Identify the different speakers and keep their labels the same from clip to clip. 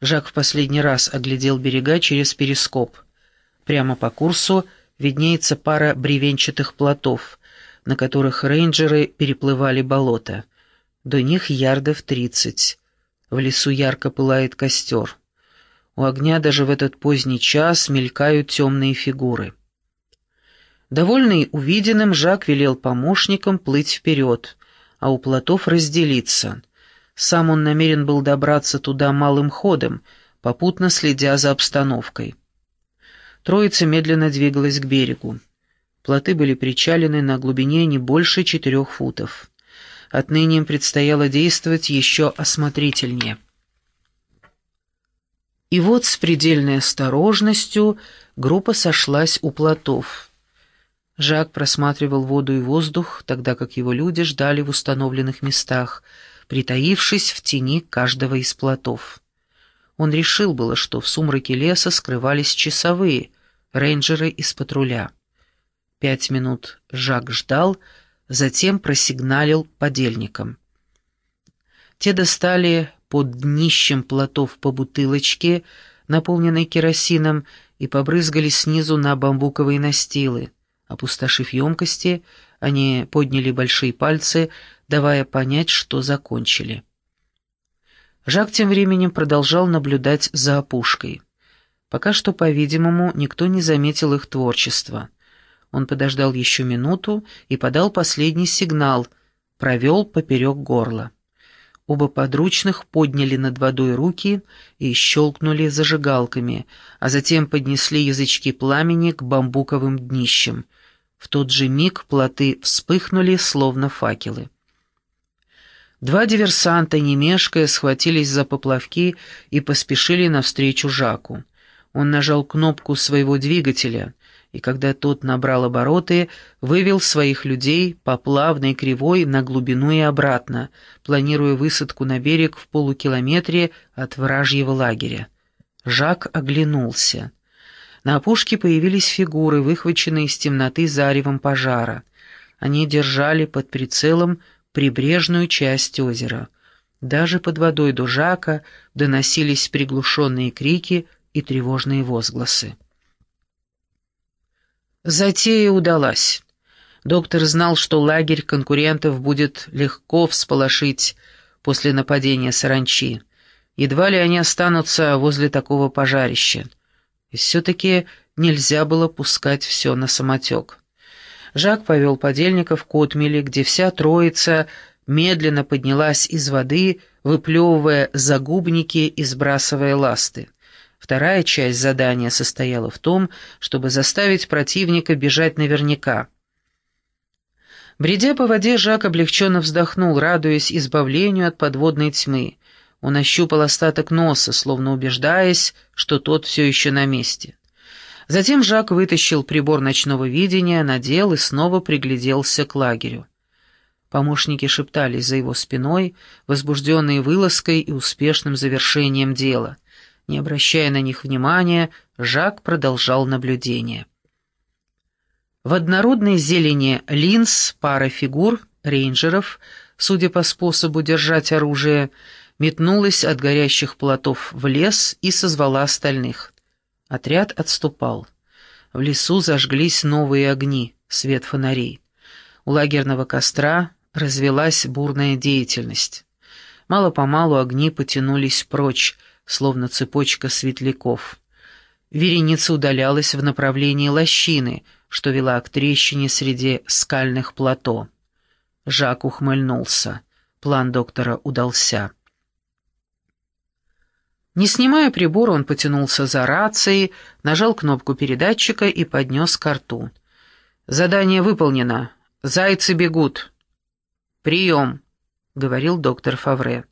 Speaker 1: Жак в последний раз оглядел берега через перископ. Прямо по курсу виднеется пара бревенчатых плотов, на которых рейнджеры переплывали болото. До них ярдов тридцать. В лесу ярко пылает костер. У огня даже в этот поздний час мелькают темные фигуры. Довольный увиденным, Жак велел помощникам плыть вперед, а у плотов разделиться — сам он намерен был добраться туда малым ходом, попутно следя за обстановкой. Троица медленно двигалась к берегу. Плоты были причалены на глубине не больше четырех футов. Отныне им предстояло действовать еще осмотрительнее. И вот с предельной осторожностью группа сошлась у плотов. Жак просматривал воду и воздух, тогда как его люди ждали в установленных местах — притаившись в тени каждого из плотов. Он решил было, что в сумраке леса скрывались часовые, рейнджеры из патруля. Пять минут Жак ждал, затем просигналил подельникам. Те достали под днищем плотов по бутылочке, наполненной керосином, и побрызгали снизу на бамбуковые настилы. Опустошив емкости, они подняли большие пальцы, давая понять, что закончили. Жак тем временем продолжал наблюдать за опушкой. Пока что, по-видимому, никто не заметил их творчества. Он подождал еще минуту и подал последний сигнал, провел поперек горла. Оба подручных подняли над водой руки и щелкнули зажигалками, а затем поднесли язычки пламени к бамбуковым днищам. В тот же миг плоты вспыхнули, словно факелы. Два диверсанта, не мешкая, схватились за поплавки и поспешили навстречу Жаку. Он нажал кнопку своего двигателя, и когда тот набрал обороты, вывел своих людей по плавной кривой на глубину и обратно, планируя высадку на берег в полукилометре от вражьего лагеря. Жак оглянулся. На опушке появились фигуры, выхваченные из темноты заревом пожара. Они держали под прицелом прибрежную часть озера. Даже под водой до Жака доносились приглушенные крики и тревожные возгласы. Затея удалась. Доктор знал, что лагерь конкурентов будет легко всполошить после нападения саранчи. Едва ли они останутся возле такого пожарища. И все-таки нельзя было пускать все на самотек. Жак повел подельников к отмели, где вся троица медленно поднялась из воды, выплевывая загубники и сбрасывая ласты. Вторая часть задания состояла в том, чтобы заставить противника бежать наверняка. Бредя по воде, Жак облегченно вздохнул, радуясь избавлению от подводной тьмы. Он ощупал остаток носа, словно убеждаясь, что тот все еще на месте. Затем Жак вытащил прибор ночного видения, надел и снова пригляделся к лагерю. Помощники шептались за его спиной, возбужденные вылазкой и успешным завершением дела. Не обращая на них внимания, Жак продолжал наблюдение. В однородной зелени линз пара фигур, рейнджеров, судя по способу держать оружие, метнулась от горящих плотов в лес и созвала остальных. Отряд отступал. В лесу зажглись новые огни, свет фонарей. У лагерного костра развелась бурная деятельность. Мало-помалу огни потянулись прочь, словно цепочка светляков. Вереница удалялась в направлении лощины, что вела к трещине среди скальных плато. Жак ухмыльнулся. План доктора удался. Не снимая прибора, он потянулся за рацией, нажал кнопку передатчика и поднес к рту. «Задание выполнено. Зайцы бегут». «Прием», — говорил доктор Фавре.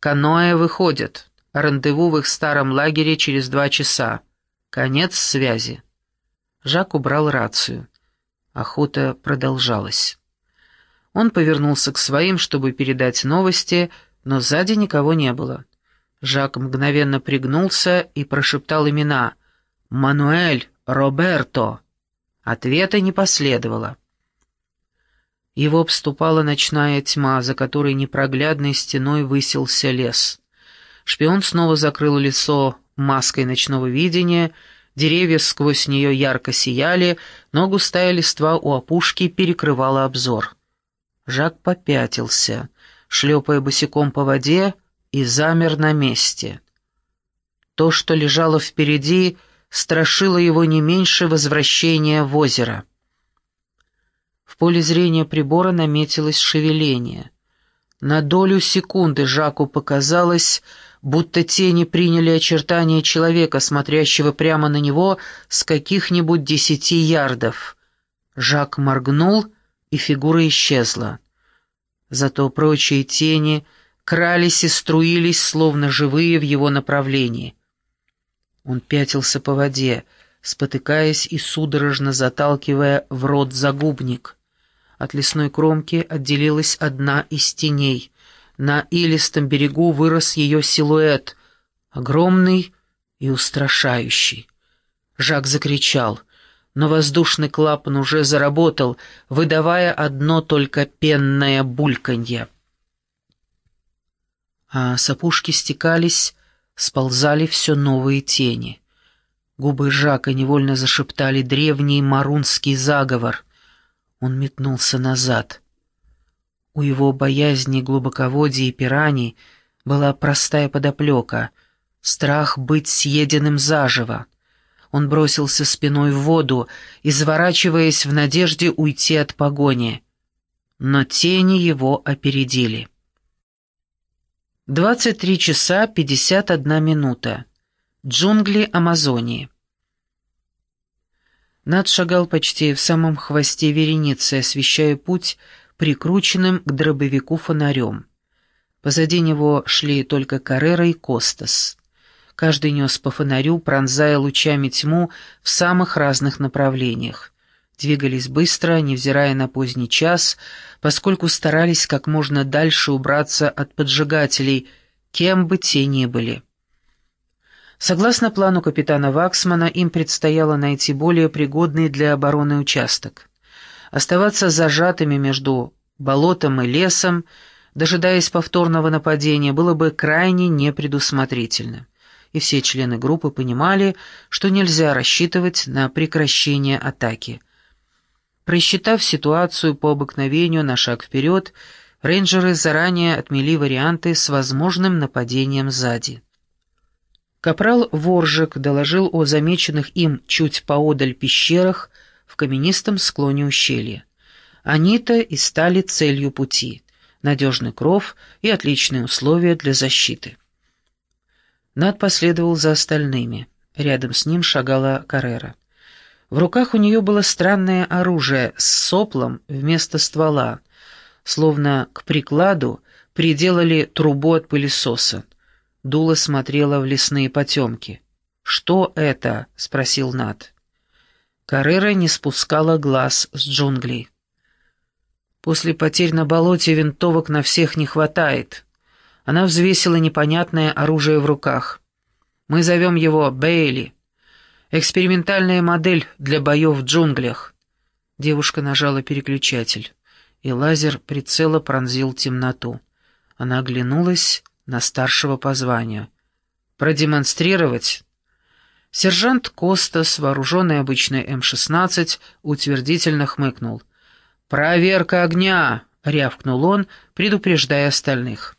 Speaker 1: «Каноэ выходят. Рандеву в их старом лагере через два часа. Конец связи». Жак убрал рацию. Охота продолжалась. Он повернулся к своим, чтобы передать новости, но сзади никого не было. Жак мгновенно пригнулся и прошептал имена. «Мануэль! Роберто!» Ответа не последовало. Его обступала ночная тьма, за которой непроглядной стеной высился лес. Шпион снова закрыл лицо маской ночного видения, деревья сквозь нее ярко сияли, но густая листва у опушки перекрывала обзор. Жак попятился, шлепая босиком по воде, и замер на месте. То, что лежало впереди, страшило его не меньше возвращения в озеро. В поле зрения прибора наметилось шевеление. На долю секунды Жаку показалось, будто тени приняли очертания человека, смотрящего прямо на него с каких-нибудь десяти ярдов. Жак моргнул, и фигура исчезла. Зато прочие тени крались и струились, словно живые в его направлении. Он пятился по воде, спотыкаясь и судорожно заталкивая в рот загубник. От лесной кромки отделилась одна из теней. На илистом берегу вырос ее силуэт, огромный и устрашающий. Жак закричал, но воздушный клапан уже заработал, выдавая одно только пенное бульканье. А с стекались, сползали все новые тени. Губы Жака невольно зашептали древний марунский заговор. Он метнулся назад — у его боязни глубоководья и пираний была простая подоплека — страх быть съеденным заживо. Он бросился спиной в воду, изворачиваясь в надежде уйти от погони. Но тени его опередили. 23 часа 51 минута. Джунгли Амазонии. Над шагал почти в самом хвосте вереницы, освещая путь прикрученным к дробовику фонарем. Позади него шли только Каррера и Костас. Каждый нес по фонарю, пронзая лучами тьму в самых разных направлениях. Двигались быстро, невзирая на поздний час, поскольку старались как можно дальше убраться от поджигателей, кем бы те ни были. Согласно плану капитана Ваксмана, им предстояло найти более пригодный для обороны участок. Оставаться зажатыми между болотом и лесом, дожидаясь повторного нападения, было бы крайне непредусмотрительно. И все члены группы понимали, что нельзя рассчитывать на прекращение атаки. Просчитав ситуацию по обыкновению на шаг вперед, рейнджеры заранее отмели варианты с возможным нападением сзади. Капрал Воржик доложил о замеченных им чуть поодаль пещерах, в каменистом склоне ущелья. Они-то и стали целью пути. Надежный кров и отличные условия для защиты. Над последовал за остальными. Рядом с ним шагала Каррера. В руках у нее было странное оружие с соплом вместо ствола, словно к прикладу приделали трубу от пылесоса. Дула смотрела в лесные потемки. «Что это?» — спросил Над. Каррера не спускала глаз с джунглей. После потерь на болоте винтовок на всех не хватает. Она взвесила непонятное оружие в руках. Мы зовем его Бейли. Экспериментальная модель для боев в джунглях. Девушка нажала переключатель, и лазер прицела пронзил темноту. Она оглянулась на старшего по званию. «Продемонстрировать?» Сержант Костас, вооруженный обычной М-16, утвердительно хмыкнул. «Проверка огня!» — рявкнул он, предупреждая остальных.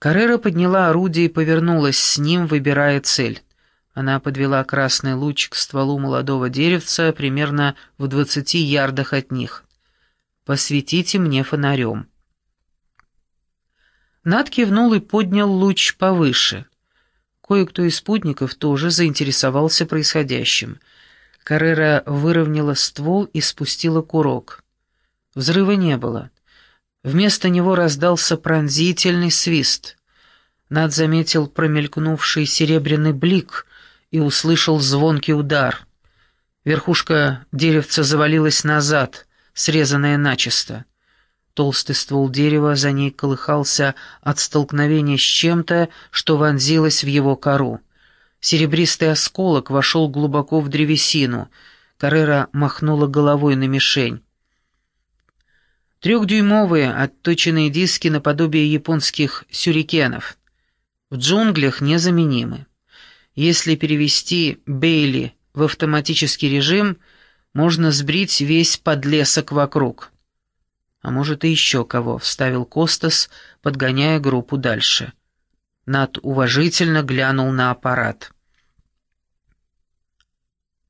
Speaker 1: Каррера подняла орудие и повернулась с ним, выбирая цель. Она подвела красный луч к стволу молодого деревца примерно в двадцати ярдах от них. «Посветите мне фонарем». Над кивнул и поднял луч повыше. Кое-кто из спутников тоже заинтересовался происходящим. Каррера выровняла ствол и спустила курок. Взрыва не было. Вместо него раздался пронзительный свист. Над заметил промелькнувший серебряный блик и услышал звонкий удар. Верхушка деревца завалилась назад, срезанная начисто. Толстый ствол дерева за ней колыхался от столкновения с чем-то, что вонзилось в его кору. Серебристый осколок вошел глубоко в древесину. Каррера махнула головой на мишень. Трехдюймовые отточенные диски наподобие японских сюрикенов. в джунглях незаменимы. Если перевести Бейли в автоматический режим, можно сбрить весь подлесок вокруг. А может и еще кого, вставил Костас, подгоняя группу дальше. Над уважительно глянул на аппарат.